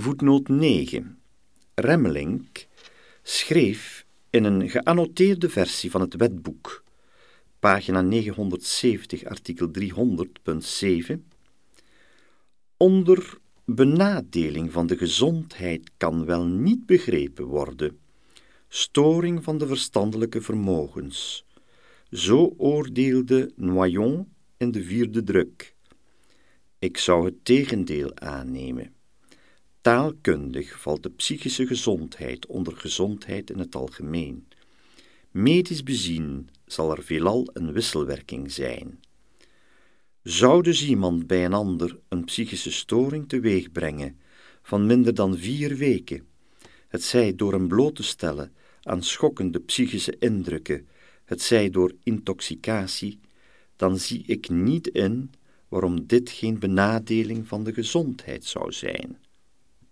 Voetnoot 9. Remmelink schreef in een geannoteerde versie van het wetboek, pagina 970, artikel 300.7, onder benadeling van de gezondheid kan wel niet begrepen worden, storing van de verstandelijke vermogens. Zo oordeelde Noyon in de vierde druk. Ik zou het tegendeel aannemen. Taalkundig valt de psychische gezondheid onder gezondheid in het algemeen. Medisch bezien zal er veelal een wisselwerking zijn. Zou dus iemand bij een ander een psychische storing teweeg brengen van minder dan vier weken, het zij door hem bloot te stellen aan schokkende psychische indrukken, het zij door intoxicatie, dan zie ik niet in waarom dit geen benadeling van de gezondheid zou zijn.